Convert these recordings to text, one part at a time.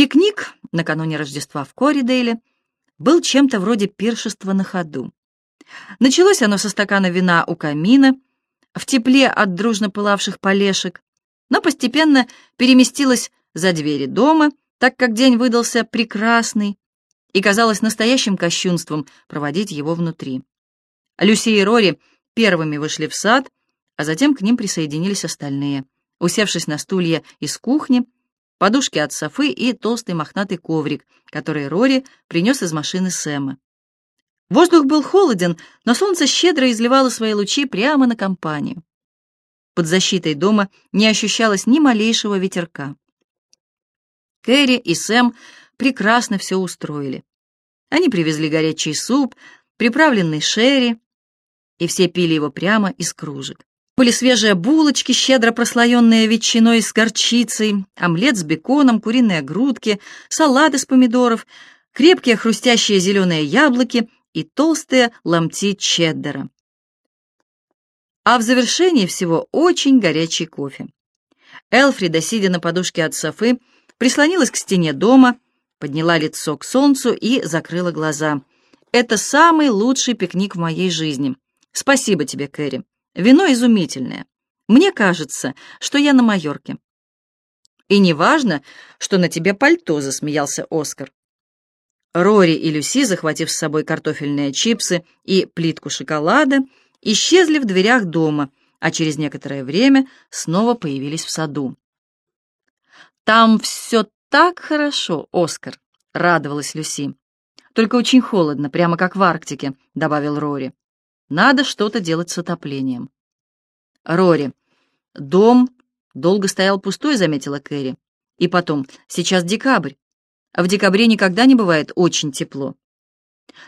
Пикник накануне Рождества в Коридейле был чем-то вроде пиршества на ходу. Началось оно со стакана вина у камина, в тепле от дружно пылавших полешек, но постепенно переместилось за двери дома, так как день выдался прекрасный, и казалось настоящим кощунством проводить его внутри. Люси и Рори первыми вышли в сад, а затем к ним присоединились остальные, усевшись на стулья из кухни, подушки от софы и толстый мохнатый коврик, который Рори принес из машины Сэма. Воздух был холоден, но солнце щедро изливало свои лучи прямо на компанию. Под защитой дома не ощущалось ни малейшего ветерка. Кэрри и Сэм прекрасно все устроили. Они привезли горячий суп, приправленный шерри, и все пили его прямо из кружек. Были свежие булочки, щедро прослоенные ветчиной с горчицей, омлет с беконом, куриные грудки, салат из помидоров, крепкие хрустящие зеленые яблоки и толстые ломти чеддера. А в завершении всего очень горячий кофе. Элфрида, сидя на подушке от Софы, прислонилась к стене дома, подняла лицо к солнцу и закрыла глаза. «Это самый лучший пикник в моей жизни. Спасибо тебе, Кэрри. Вино изумительное. Мне кажется, что я на Майорке». «И не важно, что на тебе пальто», — засмеялся Оскар. Рори и Люси, захватив с собой картофельные чипсы и плитку шоколада, исчезли в дверях дома, а через некоторое время снова появились в саду. «Там все так хорошо, Оскар», — радовалась Люси. «Только очень холодно, прямо как в Арктике», — добавил Рори. «Надо что-то делать с отоплением». «Рори, дом долго стоял пустой», — заметила Кэрри. «И потом, сейчас декабрь, а в декабре никогда не бывает очень тепло».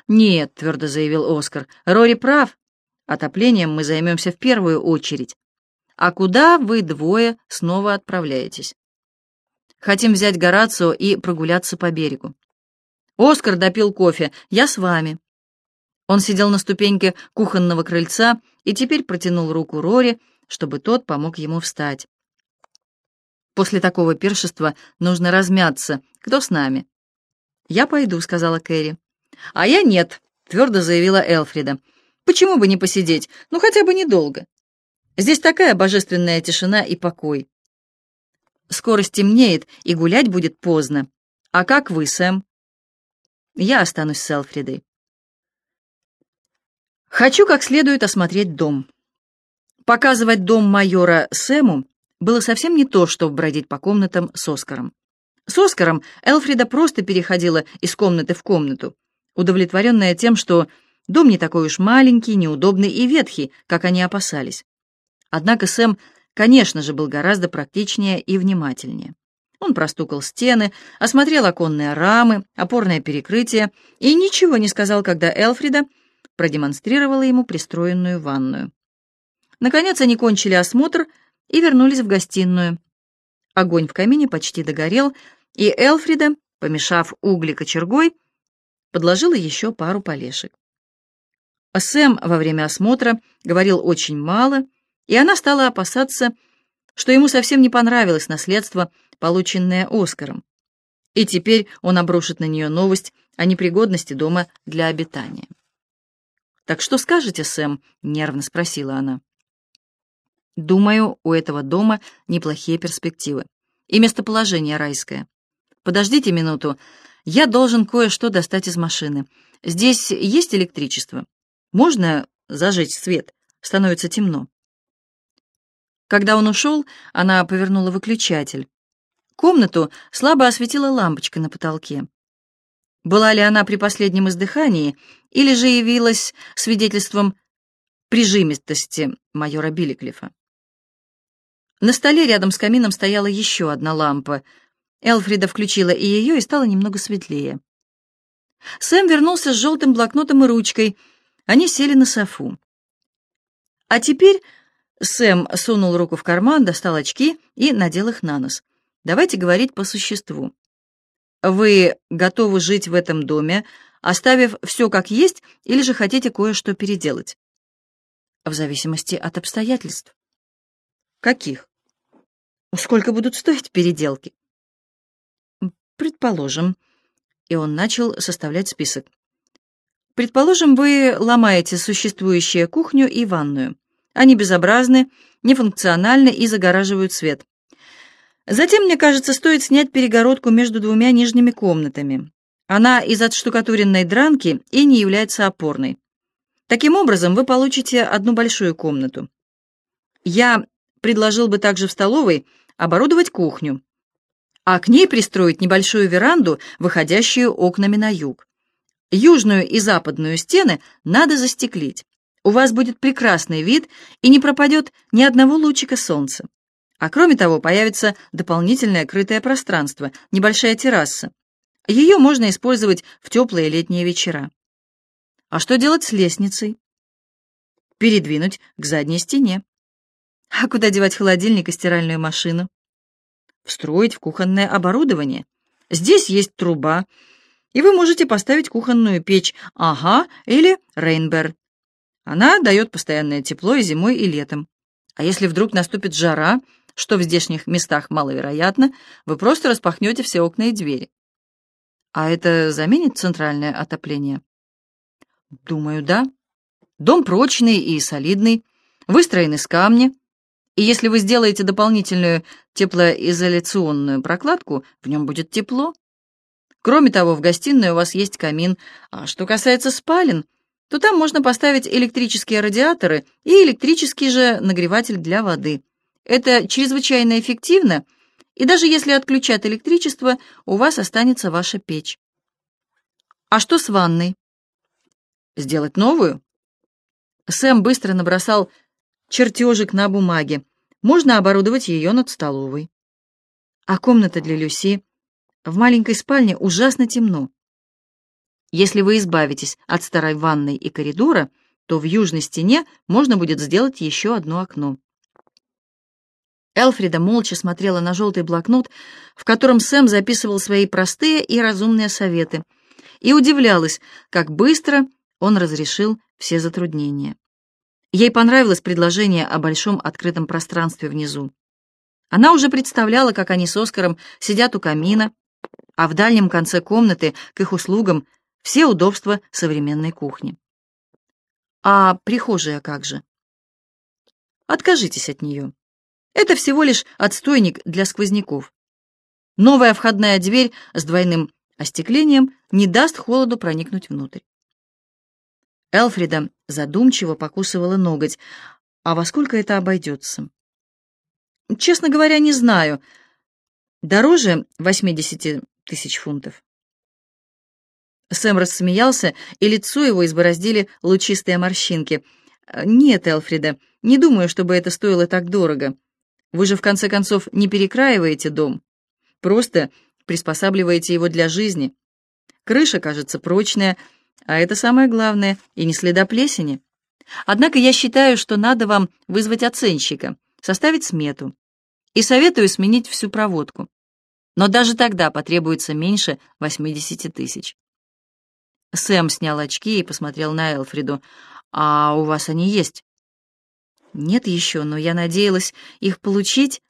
«Нет», — твердо заявил Оскар, — «Рори прав. Отоплением мы займемся в первую очередь. А куда вы двое снова отправляетесь?» Хотим взять Горацио и прогуляться по берегу. Оскар допил кофе. Я с вами. Он сидел на ступеньке кухонного крыльца и теперь протянул руку Рори, чтобы тот помог ему встать. После такого пиршества нужно размяться. Кто с нами? «Я пойду», — сказала Кэрри. «А я нет», — твердо заявила Элфрида. «Почему бы не посидеть? Ну, хотя бы недолго. Здесь такая божественная тишина и покой. Скоро стемнеет, и гулять будет поздно. А как вы, Сэм? Я останусь с Элфридой. Хочу как следует осмотреть дом. Показывать дом майора Сэму было совсем не то, что бродить по комнатам с Оскаром. С Оскаром Элфрида просто переходила из комнаты в комнату, удовлетворенная тем, что дом не такой уж маленький, неудобный и ветхий, как они опасались. Однако Сэм конечно же, был гораздо практичнее и внимательнее. Он простукал стены, осмотрел оконные рамы, опорное перекрытие и ничего не сказал, когда Элфрида продемонстрировала ему пристроенную ванную. Наконец они кончили осмотр и вернулись в гостиную. Огонь в камине почти догорел, и Элфрида, помешав угли кочергой, подложила еще пару полешек. Сэм во время осмотра говорил очень мало — и она стала опасаться, что ему совсем не понравилось наследство, полученное Оскаром. И теперь он обрушит на нее новость о непригодности дома для обитания. «Так что скажете, Сэм?» — нервно спросила она. «Думаю, у этого дома неплохие перспективы. И местоположение райское. Подождите минуту, я должен кое-что достать из машины. Здесь есть электричество? Можно зажечь свет? Становится темно». Когда он ушел, она повернула выключатель. Комнату слабо осветила лампочка на потолке. Была ли она при последнем издыхании, или же явилась свидетельством прижимистости майора Билликлифа? На столе рядом с камином стояла еще одна лампа. Элфрида включила и ее, и стало немного светлее. Сэм вернулся с желтым блокнотом и ручкой. Они сели на софу. «А теперь Сэм сунул руку в карман, достал очки и надел их на нос. «Давайте говорить по существу. Вы готовы жить в этом доме, оставив все как есть, или же хотите кое-что переделать?» «В зависимости от обстоятельств». «Каких?» «Сколько будут стоить переделки?» Предположим. И он начал составлять список. Предположим, вы ломаете существующую кухню и ванную. Они безобразны, нефункциональны и загораживают свет. Затем, мне кажется, стоит снять перегородку между двумя нижними комнатами. Она из отштукатуренной дранки и не является опорной. Таким образом, вы получите одну большую комнату. Я предложил бы также в столовой оборудовать кухню, а к ней пристроить небольшую веранду, выходящую окнами на юг. Южную и западную стены надо застеклить. У вас будет прекрасный вид и не пропадет ни одного лучика солнца. А кроме того, появится дополнительное крытое пространство, небольшая терраса. Ее можно использовать в теплые летние вечера. А что делать с лестницей? Передвинуть к задней стене. А куда девать холодильник и стиральную машину? Встроить в кухонное оборудование. Здесь есть труба, и вы можете поставить кухонную печь «Ага» или «Рейнбер». Она дает постоянное тепло и зимой, и летом. А если вдруг наступит жара, что в здешних местах маловероятно, вы просто распахнете все окна и двери. А это заменит центральное отопление? Думаю, да. Дом прочный и солидный, выстроен из камня, и если вы сделаете дополнительную теплоизоляционную прокладку, в нем будет тепло. Кроме того, в гостиной у вас есть камин, а что касается спален, то там можно поставить электрические радиаторы и электрический же нагреватель для воды. Это чрезвычайно эффективно, и даже если отключат электричество, у вас останется ваша печь. А что с ванной? Сделать новую? Сэм быстро набросал чертежик на бумаге. Можно оборудовать ее над столовой. А комната для Люси? В маленькой спальне ужасно темно. Если вы избавитесь от старой ванной и коридора, то в южной стене можно будет сделать еще одно окно. Элфрида молча смотрела на желтый блокнот, в котором Сэм записывал свои простые и разумные советы, и удивлялась, как быстро он разрешил все затруднения. Ей понравилось предложение о большом открытом пространстве внизу. Она уже представляла, как они с Оскаром сидят у камина, а в дальнем конце комнаты к их услугам все удобства современной кухни. А прихожая как же? Откажитесь от нее. Это всего лишь отстойник для сквозняков. Новая входная дверь с двойным остеклением не даст холоду проникнуть внутрь. Элфрида задумчиво покусывала ноготь. А во сколько это обойдется? Честно говоря, не знаю. Дороже 80 тысяч фунтов. Сэм рассмеялся, и лицо его избороздили лучистые морщинки. «Нет, Элфрида, не думаю, чтобы это стоило так дорого. Вы же, в конце концов, не перекраиваете дом. Просто приспосабливаете его для жизни. Крыша, кажется, прочная, а это самое главное, и не следа плесени. Однако я считаю, что надо вам вызвать оценщика, составить смету. И советую сменить всю проводку. Но даже тогда потребуется меньше 80 тысяч. Сэм снял очки и посмотрел на Элфриду. «А у вас они есть?» «Нет еще, но я надеялась их получить.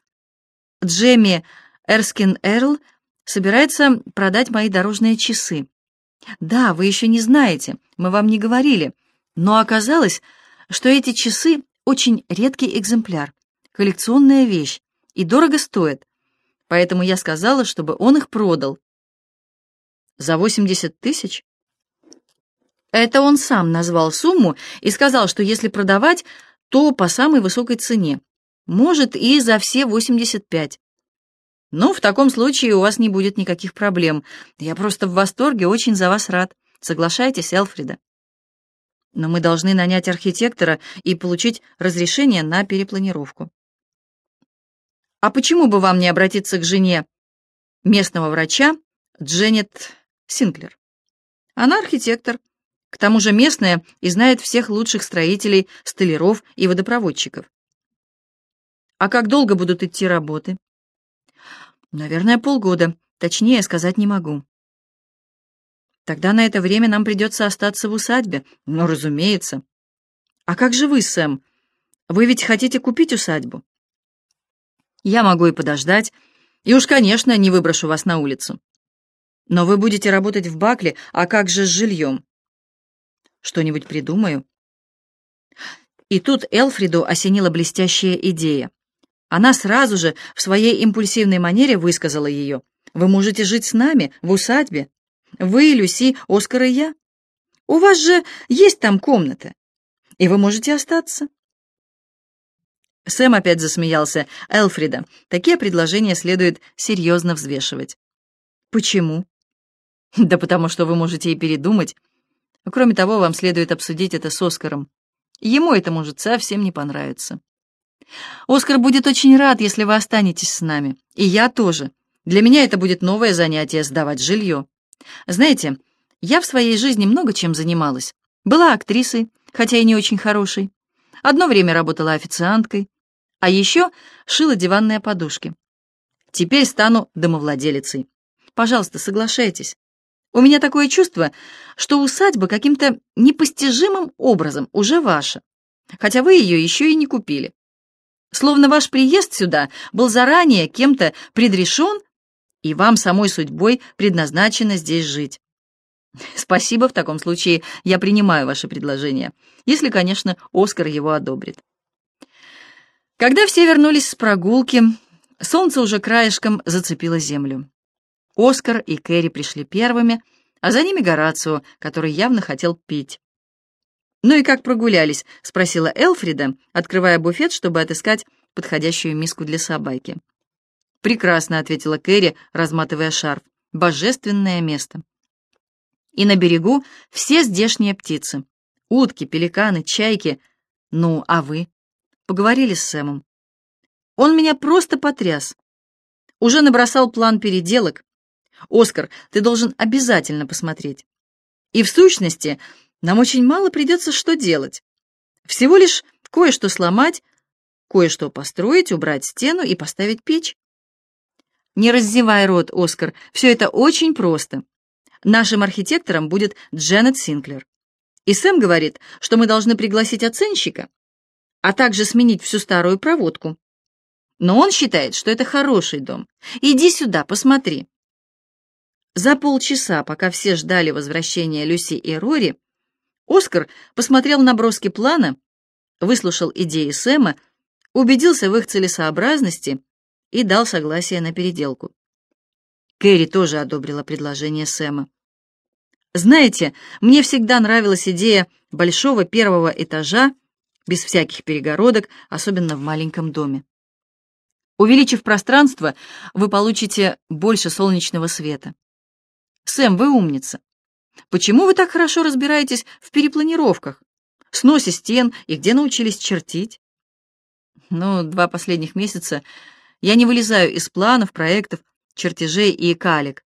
Джемми Эрскин Эрл собирается продать мои дорожные часы. Да, вы еще не знаете, мы вам не говорили, но оказалось, что эти часы очень редкий экземпляр, коллекционная вещь и дорого стоят. Поэтому я сказала, чтобы он их продал. За 80 тысяч? Это он сам назвал сумму и сказал, что если продавать, то по самой высокой цене. Может, и за все 85. «Ну, в таком случае у вас не будет никаких проблем. Я просто в восторге, очень за вас рад. Соглашайтесь, Элфрида». «Но мы должны нанять архитектора и получить разрешение на перепланировку». «А почему бы вам не обратиться к жене местного врача Дженнет Синклер? Она архитектор, к тому же местная и знает всех лучших строителей, столяров и водопроводчиков. А как долго будут идти работы?» Наверное, полгода. Точнее сказать не могу. Тогда на это время нам придется остаться в усадьбе. Ну, разумеется. А как же вы, Сэм? Вы ведь хотите купить усадьбу? Я могу и подождать. И уж, конечно, не выброшу вас на улицу. Но вы будете работать в Бакле, а как же с жильем? Что-нибудь придумаю. И тут Элфриду осенила блестящая идея. Она сразу же в своей импульсивной манере высказала ее. «Вы можете жить с нами, в усадьбе. Вы, Люси, Оскар и я. У вас же есть там комната, и вы можете остаться». Сэм опять засмеялся. «Элфрида, такие предложения следует серьезно взвешивать». «Почему?» «Да потому что вы можете и передумать. Кроме того, вам следует обсудить это с Оскаром. Ему это может совсем не понравиться. Оскар будет очень рад, если вы останетесь с нами. И я тоже. Для меня это будет новое занятие — сдавать жилье. Знаете, я в своей жизни много чем занималась. Была актрисой, хотя и не очень хорошей. Одно время работала официанткой, а еще шила диванные подушки. Теперь стану домовладелицей. Пожалуйста, соглашайтесь. У меня такое чувство, что усадьба каким-то непостижимым образом уже ваша, хотя вы ее еще и не купили. Словно ваш приезд сюда был заранее кем-то предрешен, и вам самой судьбой предназначено здесь жить. Спасибо, в таком случае я принимаю ваше предложение, если, конечно, Оскар его одобрит. Когда все вернулись с прогулки, солнце уже краешком зацепило землю. Оскар и Кэрри пришли первыми, а за ними Горацио, который явно хотел пить. «Ну и как прогулялись?» — спросила Элфрида, открывая буфет, чтобы отыскать подходящую миску для собаки. «Прекрасно», — ответила Кэрри, разматывая шарф. «Божественное место». И на берегу все здешние птицы. Утки, пеликаны, чайки. Ну, а вы? Поговорили с Сэмом. Он меня просто потряс. Уже набросал план переделок, Оскар, ты должен обязательно посмотреть. И в сущности, нам очень мало придется что делать. Всего лишь кое-что сломать, кое-что построить, убрать стену и поставить печь. Не раздевай рот, Оскар, все это очень просто. Нашим архитектором будет Дженнет Синклер. И Сэм говорит, что мы должны пригласить оценщика, а также сменить всю старую проводку. Но он считает, что это хороший дом. Иди сюда, посмотри. За полчаса, пока все ждали возвращения Люси и Рори, Оскар посмотрел на броски плана, выслушал идеи Сэма, убедился в их целесообразности и дал согласие на переделку. Кэрри тоже одобрила предложение Сэма. «Знаете, мне всегда нравилась идея большого первого этажа, без всяких перегородок, особенно в маленьком доме. Увеличив пространство, вы получите больше солнечного света. Сэм, вы умница. Почему вы так хорошо разбираетесь в перепланировках, сносе стен и где научились чертить? Ну, два последних месяца я не вылезаю из планов, проектов, чертежей и калек.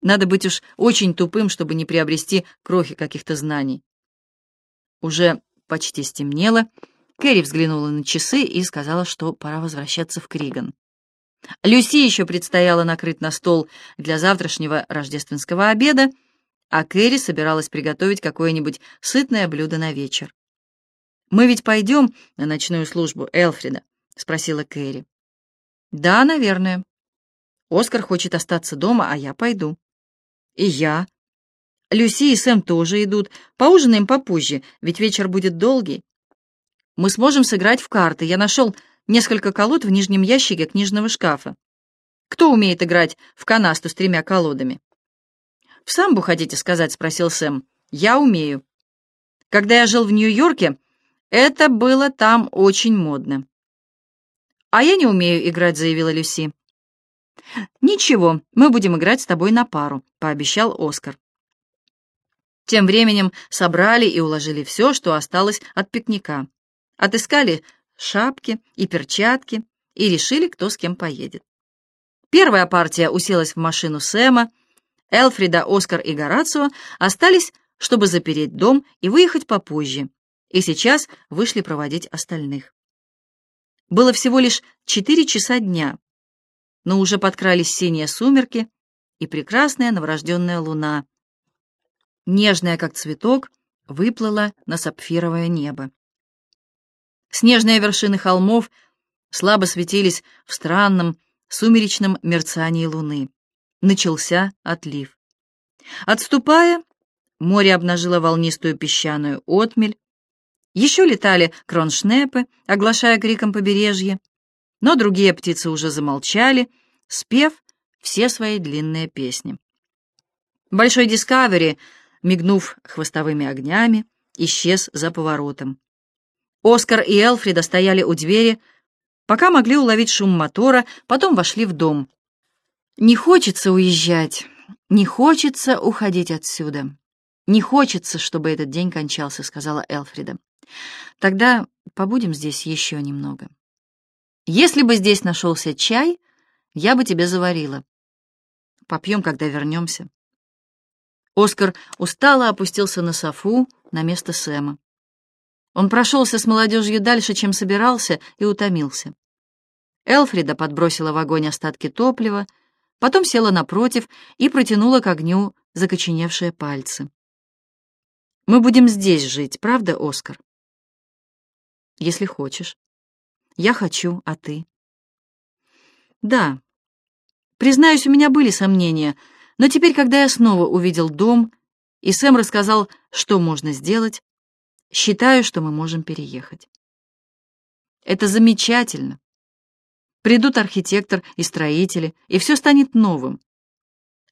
Надо быть уж очень тупым, чтобы не приобрести крохи каких-то знаний. Уже почти стемнело. Кэрри взглянула на часы и сказала, что пора возвращаться в Криган. Люси еще предстояло накрыть на стол для завтрашнего рождественского обеда, а Кэрри собиралась приготовить какое-нибудь сытное блюдо на вечер. «Мы ведь пойдем на ночную службу Элфрида?» — спросила Кэрри. «Да, наверное. Оскар хочет остаться дома, а я пойду». «И я». «Люси и Сэм тоже идут. Поужинаем попозже, ведь вечер будет долгий. Мы сможем сыграть в карты. Я нашел несколько колод в нижнем ящике книжного шкафа. Кто умеет играть в канасту с тремя колодами? «В самбу хотите сказать?» — спросил Сэм. «Я умею. Когда я жил в Нью-Йорке, это было там очень модно». «А я не умею играть», — заявила Люси. «Ничего, мы будем играть с тобой на пару», — пообещал Оскар. Тем временем собрали и уложили все, что осталось от пикника. Отыскали шапки и перчатки и решили, кто с кем поедет. Первая партия уселась в машину Сэма, Элфрида, Оскар и Горацио остались, чтобы запереть дом и выехать попозже, и сейчас вышли проводить остальных. Было всего лишь четыре часа дня, но уже подкрались синие сумерки и прекрасная новорожденная луна, нежная, как цветок, выплыла на сапфировое небо. Снежные вершины холмов слабо светились в странном сумеречном мерцании луны. начался отлив. Отступая, море обнажило волнистую песчаную отмель, еще летали кроншнепы, оглашая криком побережье, но другие птицы уже замолчали, спев все свои длинные песни. Большой Дискавери, мигнув хвостовыми огнями, исчез за поворотом. Оскар и Элфрида стояли у двери, пока могли уловить шум мотора, потом вошли в дом. «Не хочется уезжать, не хочется уходить отсюда. Не хочется, чтобы этот день кончался», — сказала Элфрида. «Тогда побудем здесь еще немного. Если бы здесь нашелся чай, я бы тебе заварила. Попьем, когда вернемся». Оскар устало опустился на софу на место Сэма. Он прошелся с молодежью дальше, чем собирался, и утомился. Элфрида подбросила в огонь остатки топлива, потом села напротив и протянула к огню закоченевшие пальцы. «Мы будем здесь жить, правда, Оскар?» «Если хочешь. Я хочу, а ты?» «Да. Признаюсь, у меня были сомнения, но теперь, когда я снова увидел дом, и Сэм рассказал, что можно сделать, считаю, что мы можем переехать. Это замечательно. Придут архитектор и строители, и все станет новым.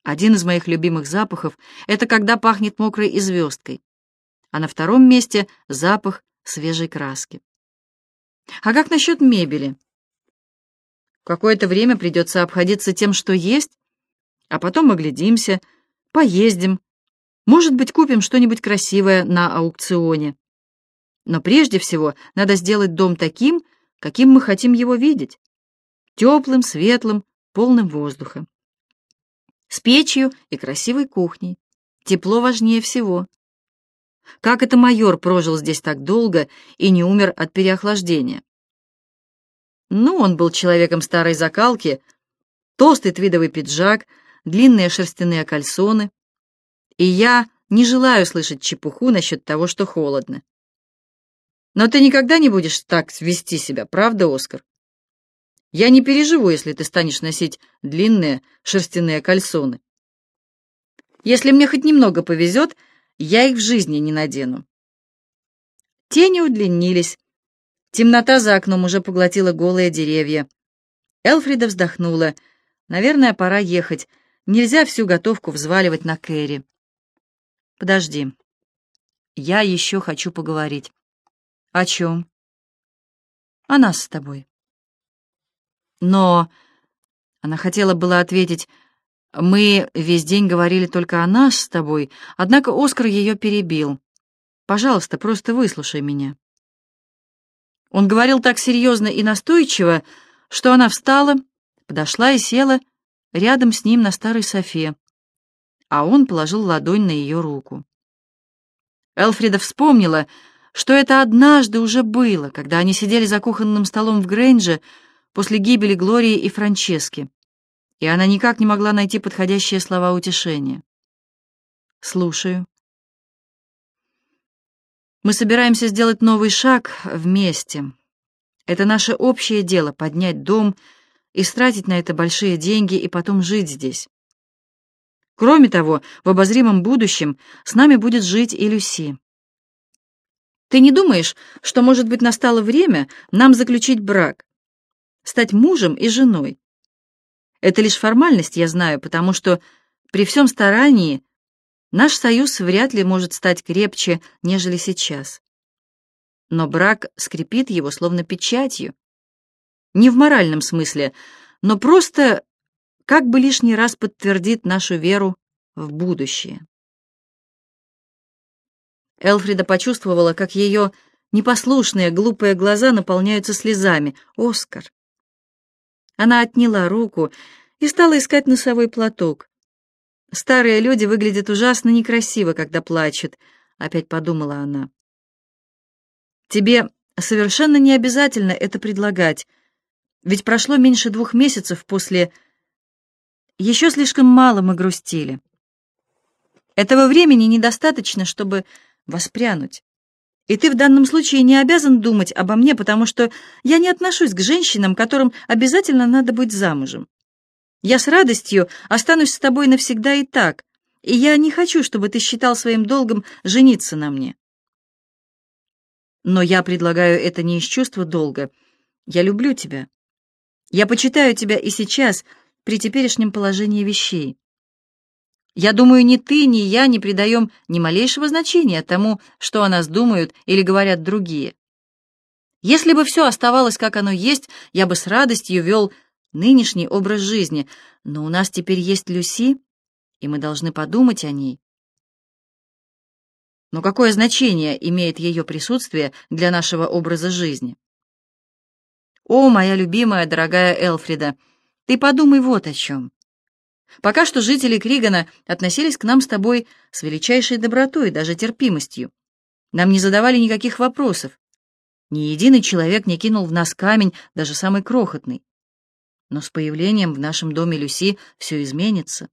Один из моих любимых запахов — это когда пахнет мокрой и звездкой, а на втором месте — запах свежей краски. А как насчет мебели? Какое-то время придется обходиться тем, что есть, а потом оглядимся, поездим, может быть, купим что-нибудь красивое на аукционе. Но прежде всего надо сделать дом таким, каким мы хотим его видеть. Теплым, светлым, полным воздуха. С печью и красивой кухней. Тепло важнее всего. Как это майор прожил здесь так долго и не умер от переохлаждения? Ну, он был человеком старой закалки, толстый твидовый пиджак, длинные шерстяные кальсоны. И я не желаю слышать чепуху насчет того, что холодно. Но ты никогда не будешь так вести себя, правда, Оскар? Я не переживу, если ты станешь носить длинные шерстяные кальсоны. Если мне хоть немного повезет, я их в жизни не надену. Тени удлинились. Темнота за окном уже поглотила голые деревья. Элфрида вздохнула. Наверное, пора ехать. Нельзя всю готовку взваливать на Кэрри. Подожди. Я еще хочу поговорить. О чем? О нас с тобой. Но... Она хотела было ответить, мы весь день говорили только о нас с тобой, однако Оскар ее перебил. Пожалуйста, просто выслушай меня. Он говорил так серьезно и настойчиво, что она встала, подошла и села рядом с ним на старой софе, а он положил ладонь на ее руку. Элфрида вспомнила, что это однажды уже было, когда они сидели за кухонным столом в Грейнже после гибели Глории и Франчески, и она никак не могла найти подходящие слова утешения. «Слушаю». «Мы собираемся сделать новый шаг вместе. Это наше общее дело — поднять дом и стратить на это большие деньги и потом жить здесь. Кроме того, в обозримом будущем с нами будет жить и Люси. Ты не думаешь, что, может быть, настало время нам заключить брак, стать мужем и женой? Это лишь формальность, я знаю, потому что при всем старании наш союз вряд ли может стать крепче, нежели сейчас. Но брак скрепит его словно печатью. Не в моральном смысле, но просто как бы лишний раз подтвердит нашу веру в будущее. Элфрида почувствовала, как ее непослушные, глупые глаза наполняются слезами. «Оскар!» Она отняла руку и стала искать носовой платок. «Старые люди выглядят ужасно некрасиво, когда плачут», — опять подумала она. «Тебе совершенно не обязательно это предлагать, ведь прошло меньше двух месяцев после... Еще слишком мало мы грустили. Этого времени недостаточно, чтобы воспрянуть. И ты в данном случае не обязан думать обо мне, потому что я не отношусь к женщинам, которым обязательно надо быть замужем. Я с радостью останусь с тобой навсегда и так, и я не хочу, чтобы ты считал своим долгом жениться на мне. Но я предлагаю это не из чувства долга. Я люблю тебя. Я почитаю тебя и сейчас, при теперешнем положении вещей. Я думаю, ни ты, ни я не придаем ни малейшего значения тому, что о нас думают или говорят другие. Если бы все оставалось, как оно есть, я бы с радостью вел нынешний образ жизни, но у нас теперь есть Люси, и мы должны подумать о ней. Но какое значение имеет ее присутствие для нашего образа жизни? О, моя любимая, дорогая Элфрида, ты подумай вот о чем. Пока что жители Кригана относились к нам с тобой с величайшей добротой, даже терпимостью. Нам не задавали никаких вопросов. Ни единый человек не кинул в нас камень, даже самый крохотный. Но с появлением в нашем доме Люси все изменится.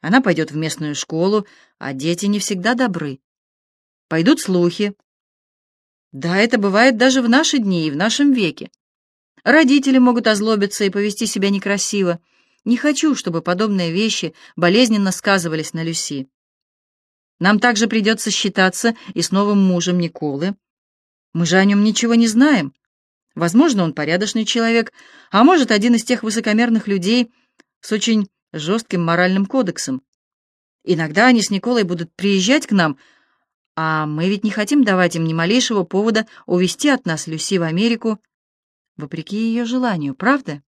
Она пойдет в местную школу, а дети не всегда добры. Пойдут слухи. Да, это бывает даже в наши дни и в нашем веке. Родители могут озлобиться и повести себя некрасиво. Не хочу, чтобы подобные вещи болезненно сказывались на Люси. Нам также придется считаться и с новым мужем Николы. Мы же о нем ничего не знаем. Возможно, он порядочный человек, а может, один из тех высокомерных людей с очень жестким моральным кодексом. Иногда они с Николой будут приезжать к нам, а мы ведь не хотим давать им ни малейшего повода увезти от нас Люси в Америку, вопреки ее желанию, правда?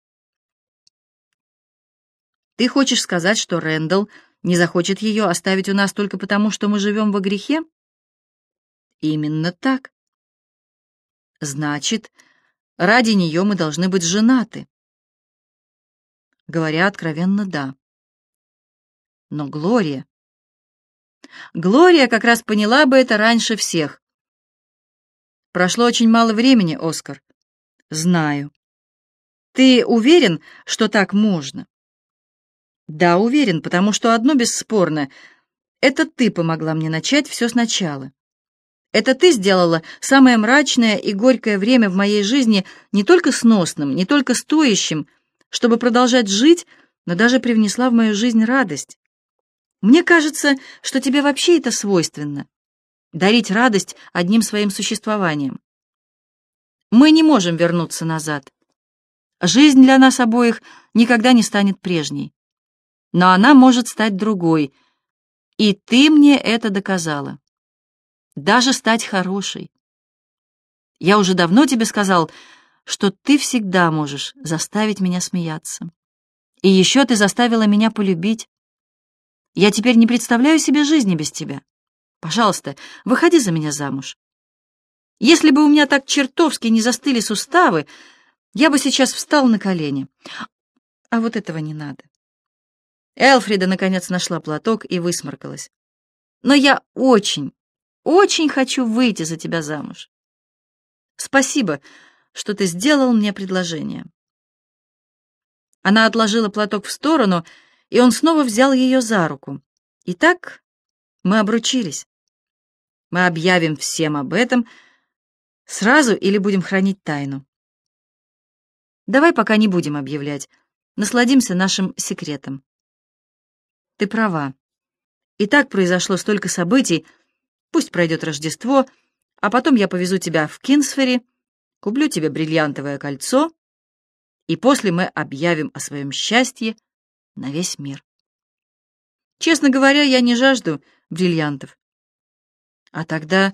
Ты хочешь сказать, что Рэндалл не захочет ее оставить у нас только потому, что мы живем во грехе? Именно так. Значит, ради нее мы должны быть женаты. Говоря откровенно, да. Но Глория... Глория как раз поняла бы это раньше всех. Прошло очень мало времени, Оскар. Знаю. Ты уверен, что так можно? Да, уверен, потому что одно бесспорно. Это ты помогла мне начать все сначала. Это ты сделала самое мрачное и горькое время в моей жизни не только сносным, не только стоящим, чтобы продолжать жить, но даже привнесла в мою жизнь радость. Мне кажется, что тебе вообще это свойственно — дарить радость одним своим существованием. Мы не можем вернуться назад. Жизнь для нас обоих никогда не станет прежней но она может стать другой. И ты мне это доказала. Даже стать хорошей. Я уже давно тебе сказал, что ты всегда можешь заставить меня смеяться. И еще ты заставила меня полюбить. Я теперь не представляю себе жизни без тебя. Пожалуйста, выходи за меня замуж. Если бы у меня так чертовски не застыли суставы, я бы сейчас встал на колени. А вот этого не надо. Элфрида, наконец, нашла платок и высморкалась. «Но я очень, очень хочу выйти за тебя замуж. Спасибо, что ты сделал мне предложение». Она отложила платок в сторону, и он снова взял ее за руку. Итак, мы обручились. Мы объявим всем об этом сразу или будем хранить тайну. Давай пока не будем объявлять. Насладимся нашим секретом. Ты права. И так произошло столько событий. Пусть пройдет Рождество, а потом я повезу тебя в Кинсфери, куплю тебе бриллиантовое кольцо, и после мы объявим о своем счастье на весь мир. Честно говоря, я не жажду бриллиантов. А тогда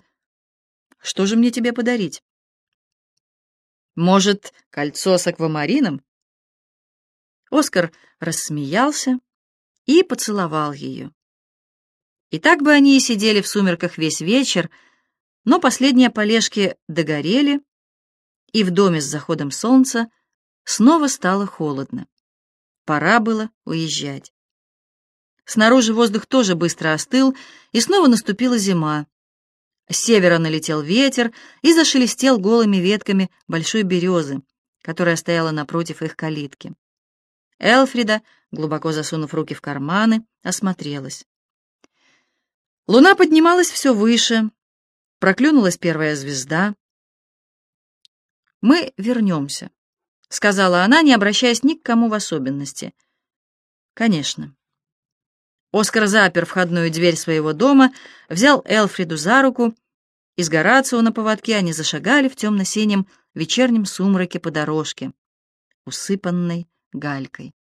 что же мне тебе подарить? Может, кольцо с аквамарином? Оскар рассмеялся и поцеловал ее. И так бы они и сидели в сумерках весь вечер, но последние полежки догорели, и в доме с заходом солнца снова стало холодно. Пора было уезжать. Снаружи воздух тоже быстро остыл, и снова наступила зима. С севера налетел ветер и зашелестел голыми ветками большой березы, которая стояла напротив их калитки. Элфрида, глубоко засунув руки в карманы, осмотрелась. Луна поднималась все выше, проклюнулась первая звезда. «Мы вернемся», — сказала она, не обращаясь ни к кому в особенности. Конечно. Оскар запер входную дверь своего дома, взял Элфриду за руку, и с Горацио на поводке они зашагали в темно-синем вечернем сумраке по дорожке, усыпанной галькой.